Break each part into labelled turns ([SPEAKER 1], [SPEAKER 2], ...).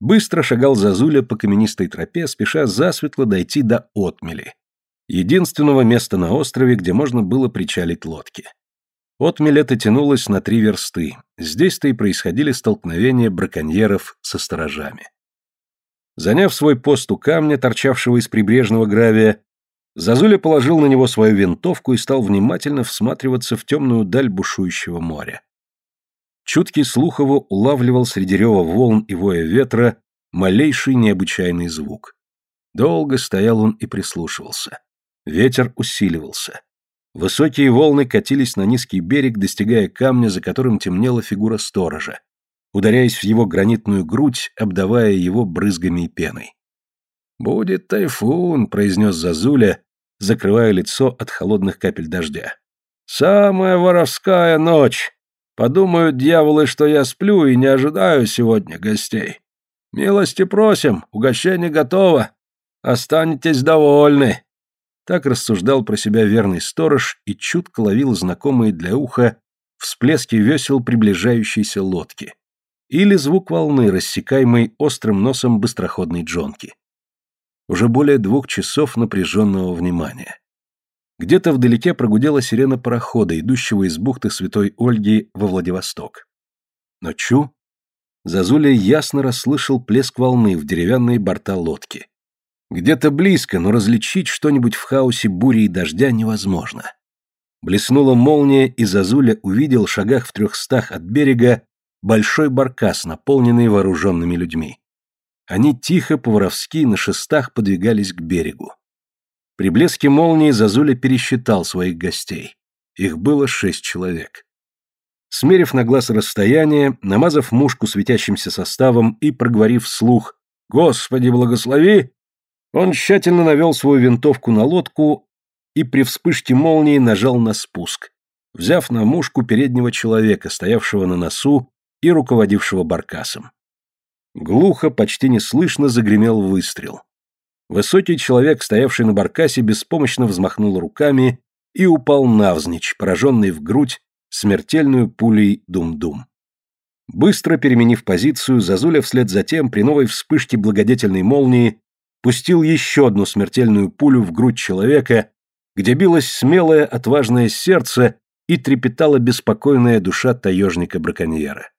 [SPEAKER 1] Быстро шагал Зазуля по каменистой тропе, спеша засветло дойти до отмели, единственного места на острове, где можно было причалить лодки. Отмель эта тянулась на три версты, здесь-то и происходили столкновения браконьеров со сторожами. Заняв свой пост у камня, торчавшего из прибрежного гравия, Зазуля положил на него свою винтовку и стал внимательно всматриваться в темную даль бушующего моря. Чуткий слух его улавливал среди рева волн и воя ветра малейший необычайный звук. Долго стоял он и прислушивался. Ветер усиливался. Высокие волны катились на низкий берег, достигая камня, за которым темнела фигура сторожа, ударяясь в его гранитную грудь, обдавая его брызгами и пеной. «Будет тайфун», — произнес Зазуля, закрывая лицо от холодных капель дождя. «Самая воровская ночь. Подумают дьяволы, что я сплю и не ожидаю сегодня гостей. Милости просим, угощение готово. Останетесь довольны». Так рассуждал про себя верный сторож и чутко ловил знакомые для уха всплески весел приближающейся лодки или звук волны, рассекаемой острым носом быстроходной джонки. Уже более двух часов напряженного внимания. Где-то вдалеке прогудела сирена парохода, идущего из бухты Святой Ольги во Владивосток. Но чу! Зазуля ясно расслышал плеск волны в деревянные борта лодки. Где-то близко, но различить что-нибудь в хаосе бури и дождя невозможно. Блеснула молния, и Зазуля увидел в шагах в трехстах от берега большой баркас, наполненный вооруженными людьми. Они тихо, по-воровски, на шестах подвигались к берегу. При блеске молнии Зазуля пересчитал своих гостей. Их было шесть человек. Смерив на глаз расстояние, намазав мушку светящимся составом и проговорив вслух «Господи, благослови!», он тщательно навел свою винтовку на лодку и при вспышке молнии нажал на спуск, взяв на мушку переднего человека, стоявшего на носу и руководившего баркасом. Глухо, почти неслышно загремел выстрел. Высокий человек, стоявший на баркасе, беспомощно взмахнул руками и упал навзничь, пораженный в грудь смертельную пулей дум-дум. Быстро переменив позицию, Зазуля вслед за тем, при новой вспышке благодетельной молнии, пустил еще одну смертельную пулю в грудь человека, где билось смелое, отважное сердце и трепетала беспокойная душа таежника-браконьера.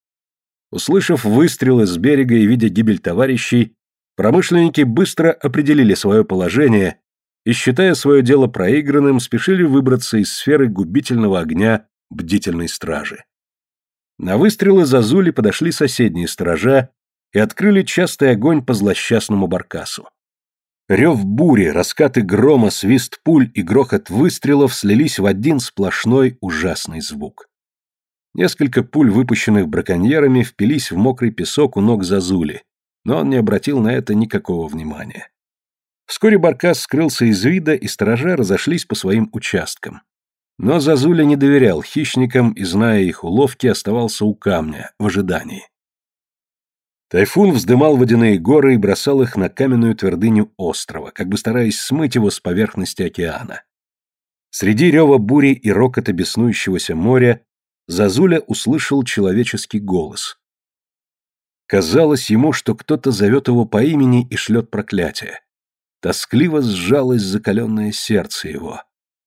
[SPEAKER 1] Услышав выстрелы с берега и видя гибель товарищей, промышленники быстро определили свое положение и, считая свое дело проигранным, спешили выбраться из сферы губительного огня бдительной стражи. На выстрелы Зазули подошли соседние сторожа и открыли частый огонь по злосчастному баркасу. Рев бури, раскаты грома, свист пуль и грохот выстрелов слились в один сплошной ужасный звук. Несколько пуль, выпущенных браконьерами, впились в мокрый песок у ног Зазули, но он не обратил на это никакого внимания. Вскоре Баркас скрылся из вида, и сторожа разошлись по своим участкам. Но Зазуля не доверял хищникам и, зная их уловки, оставался у камня, в ожидании. Тайфун вздымал водяные горы и бросал их на каменную твердыню острова, как бы стараясь смыть его с поверхности океана. Среди рева бури и рокота беснующегося моря Зазуля услышал человеческий голос. Казалось ему, что кто-то зовет его по имени и шлет проклятие. Тоскливо сжалось закаленное сердце его.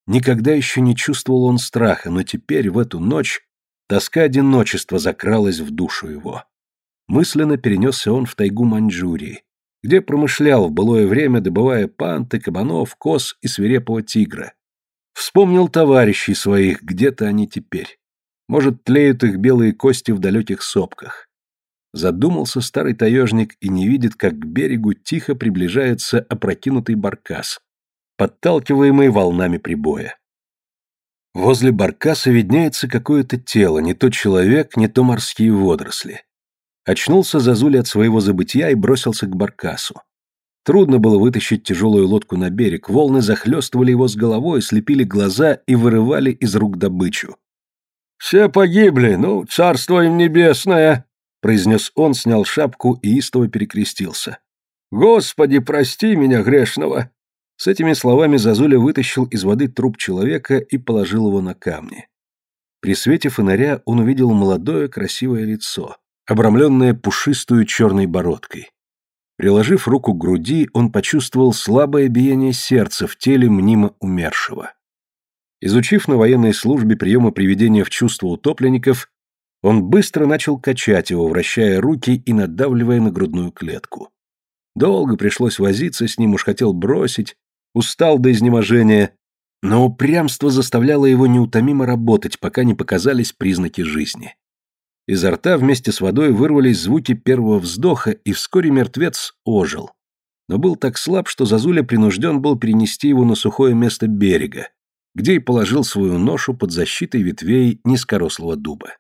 [SPEAKER 1] Никогда еще не чувствовал он страха, но теперь, в эту ночь, тоска одиночества закралась в душу его. Мысленно перенесся он в тайгу Маньчжурии, где промышлял в былое время, добывая панты, кабанов, коз и свирепого тигра. Вспомнил товарищей своих, где-то они теперь. Может, тлеют их белые кости в далеких сопках. Задумался старый таежник и не видит, как к берегу тихо приближается опрокинутый баркас, подталкиваемый волнами прибоя. Возле баркаса виднеется какое-то тело, не то человек, не то морские водоросли. Очнулся Зазуля от своего забытия и бросился к баркасу. Трудно было вытащить тяжелую лодку на берег, волны захлестывали его с головой, слепили глаза и вырывали из рук добычу. «Все погибли, ну, царство им небесное!» Произнес он, снял шапку и истово перекрестился. «Господи, прости меня, грешного!» С этими словами Зазуля вытащил из воды труп человека и положил его на камни. При свете фонаря он увидел молодое красивое лицо, обрамленное пушистую черной бородкой. Приложив руку к груди, он почувствовал слабое биение сердца в теле мнимо умершего. Изучив на военной службе приемы приведения в чувство утопленников, он быстро начал качать его, вращая руки и надавливая на грудную клетку. Долго пришлось возиться с ним, уж хотел бросить, устал до изнеможения, но упрямство заставляло его неутомимо работать, пока не показались признаки жизни. Изо рта вместе с водой вырвались звуки первого вздоха, и вскоре мертвец ожил. Но был так слаб, что Зазуля принужден был перенести его на сухое место берега, где и положил свою ношу под защитой ветвей низкорослого дуба.